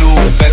do.